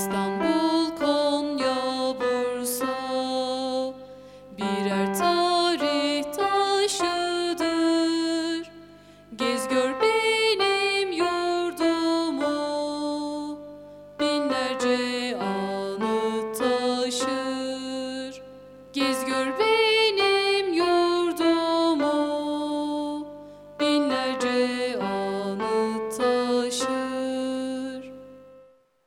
İstanbul, Konya, Bursa birer tarih taşıdır. Gez benim yurdumu binlerce anı taşır. Gez gör benim should.